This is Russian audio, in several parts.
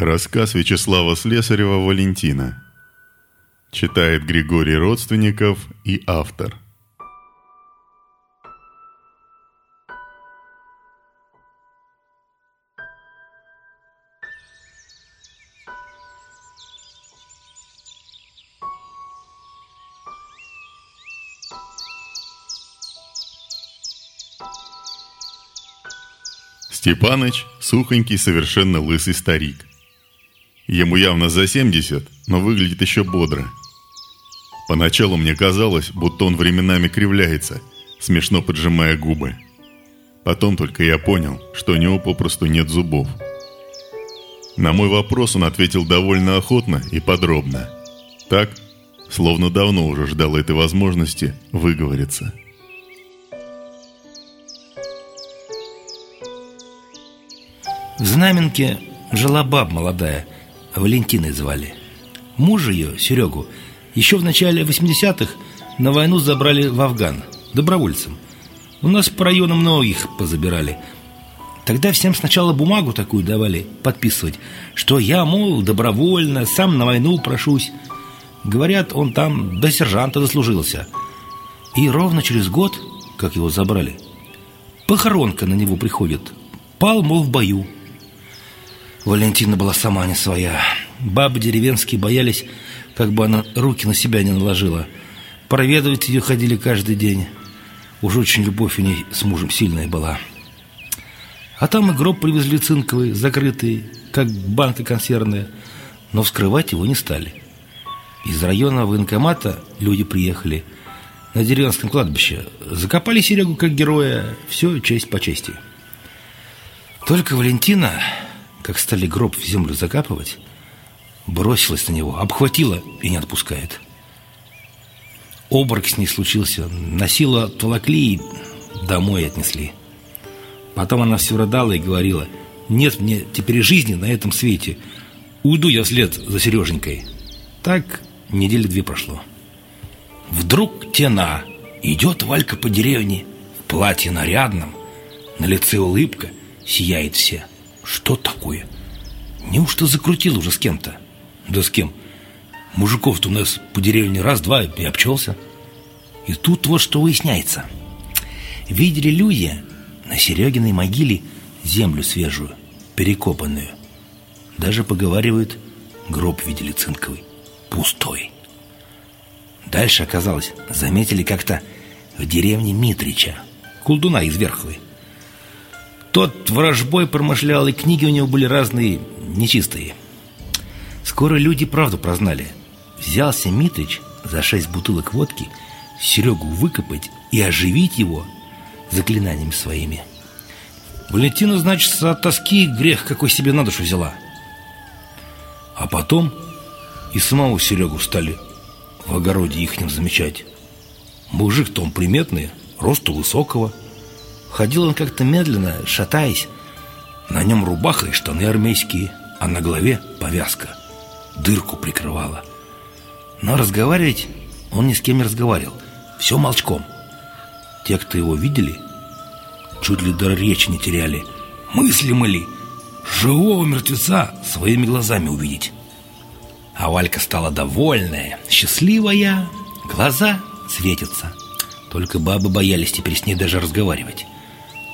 Рассказ Вячеслава Слесарева «Валентина». Читает Григорий Родственников и автор. Степаныч – сухонький, совершенно лысый старик. Ему явно за 70, но выглядит еще бодро. Поначалу мне казалось, будто он временами кривляется, смешно поджимая губы. Потом только я понял, что у него попросту нет зубов. На мой вопрос он ответил довольно охотно и подробно. Так, словно давно уже ждал этой возможности выговориться. В Знаменке жила баб молодая – Валентиной звали. Мужа ее, Серегу, еще в начале 80-х на войну забрали в Афган, добровольцем. У нас по району многих позабирали. Тогда всем сначала бумагу такую давали подписывать, что я, мол, добровольно, сам на войну прошусь. Говорят, он там до сержанта дослужился. И ровно через год, как его забрали, похоронка на него приходит. Пал, мол, в бою. Валентина была сама не своя. Бабы деревенские боялись, как бы она руки на себя не наложила. Проведывать ее ходили каждый день. Уж очень любовь у ней с мужем сильная была. А там и гроб привезли цинковый, закрытый, как банка консервная, но вскрывать его не стали. Из района военкомата люди приехали на деревенском кладбище. Закопали Серегу как героя, все честь по чести. Только Валентина как стали гроб в землю закапывать, бросилась на него, обхватила и не отпускает. Обморок с ней случился, носила толокли и домой отнесли. Потом она все рыдала и говорила, нет мне теперь жизни на этом свете, уйду я вслед за Сереженькой. Так недели две прошло. Вдруг тена, идет Валька по деревне, в платье нарядном, на лице улыбка, сияет все – что такое? Неужто закрутил уже с кем-то? Да с кем? Мужиков-то у нас по деревне раз-два и обчелся. И тут вот что выясняется. Видели люди на Серегиной могиле землю свежую, перекопанную. Даже поговаривают, гроб видели цинковый, пустой. Дальше оказалось, заметили как-то в деревне Митрича, колдуна из Верховой. Тот ворожбой промышлял, и книги у него были разные, нечистые. Скоро люди правду прознали. Взялся Митрич за шесть бутылок водки Серегу выкопать и оживить его заклинаниями своими. Валентина, значит, от тоски грех какой себе на душу взяла. А потом и самого Серегу стали в огороде ихнем замечать. Мужик-то он приметный, росту высокого – Ходил он как-то медленно, шатаясь. На нем рубаха и штаны армейские, а на голове повязка. Дырку прикрывала. Но разговаривать он ни с кем не разговаривал. Все молчком. Те, кто его видели, чуть ли до речи не теряли. Мыслимо ли живого мертвеца своими глазами увидеть? А Валька стала довольная, счастливая, глаза светятся. Только бабы боялись теперь с ней даже разговаривать.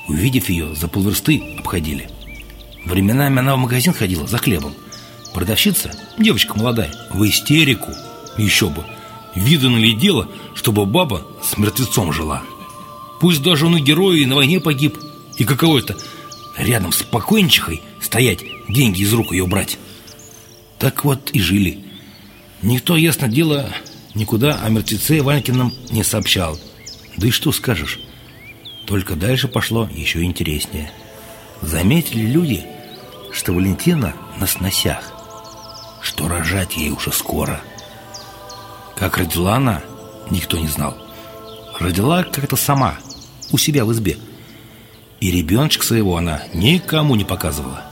Увидев ее, за полверсты обходили. Временами она в магазин ходила за хлебом. Продавщица, девочка молодая, в истерику. Еще бы. Видано ли дело, чтобы баба с мертвецом жила? Пусть даже он и герой, и на войне погиб. И каково это рядом с покойнчихой стоять, деньги из рук ее брать? Так вот и жили. Никто, ясно дело, никуда о мертвеце Ванькином не сообщал. Да и что скажешь? Только дальше пошло еще интереснее. Заметили люди, что Валентина на сносях, что рожать ей уже скоро. Как родила она, никто не знал. Родила как-то сама, у себя в избе. И ребеночка своего она никому не показывала.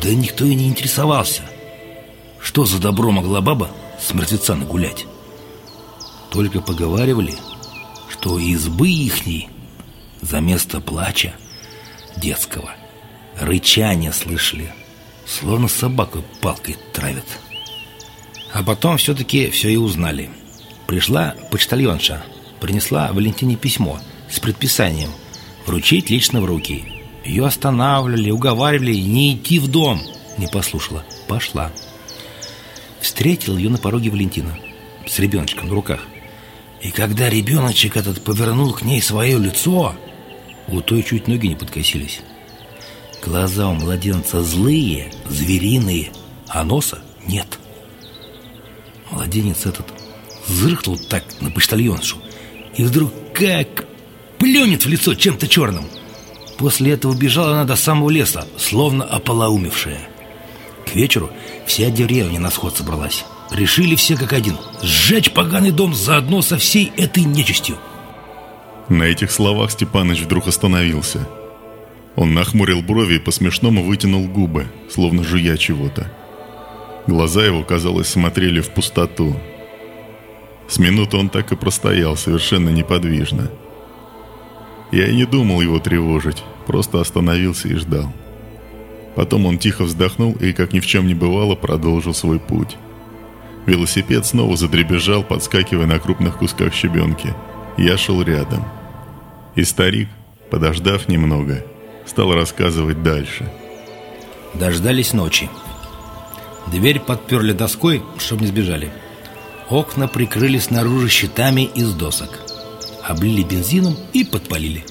Да никто и не интересовался. Что за добро могла баба с мертвеца нагулять? Только поговаривали, что избы ихней за место плача детского рычания слышали. словно собаку палкой травят. А потом все-таки все и узнали. Пришла почтальонша, принесла Валентине письмо с предписанием вручить лично в руки. Ее останавливали, уговаривали не идти в дом. Не послушала, пошла. Встретил ее на пороге Валентина с ребеночком на руках. И когда ребеночек этот повернул к ней свое лицо, у той чуть ноги не подкосились. Глаза у младенца злые, звериные, а носа нет. Младенец этот зыркнул так на почтальоншу и вдруг как плюнет в лицо чем-то черным. После этого бежала она до самого леса, словно ополоумевшая. К вечеру вся деревня на сход собралась. Решили все как один сжечь поганый дом заодно со всей этой нечистью. На этих словах Степаныч вдруг остановился. Он нахмурил брови и по-смешному вытянул губы, словно жуя чего-то. Глаза его, казалось, смотрели в пустоту. С минуты он так и простоял, совершенно неподвижно. Я и не думал его тревожить, просто остановился и ждал. Потом он тихо вздохнул и, как ни в чем не бывало, продолжил свой путь. Велосипед снова задребезжал, подскакивая на крупных кусках щебенки. Я шел рядом. И старик, подождав немного, стал рассказывать дальше. Дождались ночи. Дверь подперли доской, чтобы не сбежали. Окна прикрыли снаружи щитами из досок. Облили бензином и подпалили.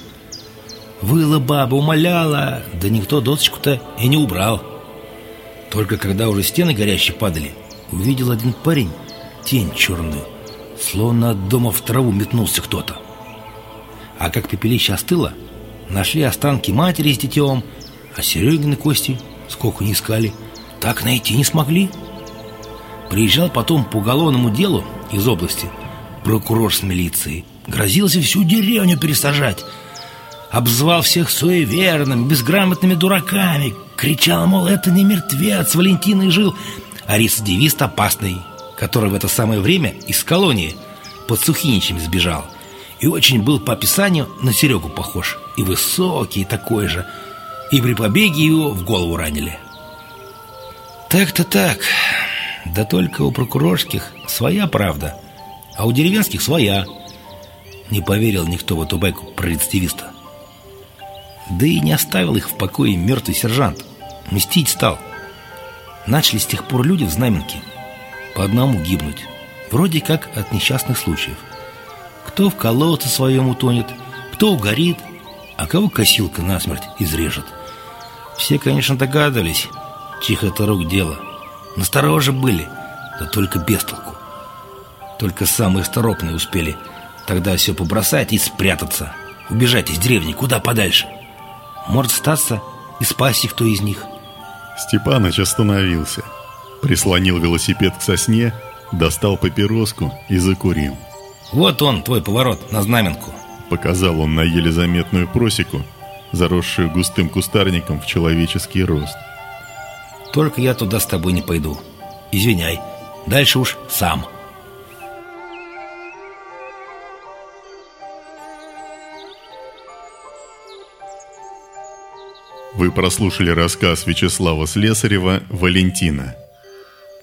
Выла баба, умоляла, да никто досочку-то и не убрал. Только когда уже стены горящие падали, увидел один парень тень черную, словно от дома в траву метнулся кто-то. А как пепелище остыло, нашли останки матери с детем, а Серегины кости, сколько не искали, так найти не смогли. Приезжал потом по уголовному делу из области прокурор с милицией, грозился всю деревню пересажать, обзвал всех суеверными, безграмотными дураками, кричал, мол, это не мертвец, Валентиной жил, а рецидивист опасный, который в это самое время из колонии под Сухиничем сбежал. И очень был по описанию на Серегу похож. И высокий такой же. И при побеге его в голову ранили. Так-то так. Да только у прокурорских своя правда, а у деревенских своя. Не поверил никто в эту байку про рецидивиста. Да и не оставил их в покое мертвый сержант. Мстить стал. Начали с тех пор люди в знаменке по одному гибнуть. Вроде как от несчастных случаев. Кто в колодце своем утонет, кто угорит, а кого косилка насмерть изрежет. Все, конечно, догадывались, чьих это рук дело. Настороже были, да только без толку. Только самые сторопные успели тогда все побросать и спрятаться. Убежать из деревни куда подальше. Может статься и спасти кто из них. Степаныч остановился. Прислонил велосипед к сосне, достал папироску и закурил. Вот он, твой поворот на знаменку. Показал он на еле заметную просеку, заросшую густым кустарником в человеческий рост. Только я туда с тобой не пойду. Извиняй, дальше уж сам. Вы прослушали рассказ Вячеслава Слесарева «Валентина».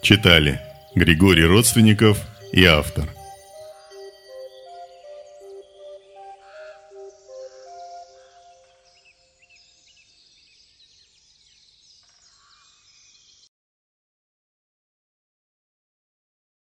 Читали Григорий Родственников и автор.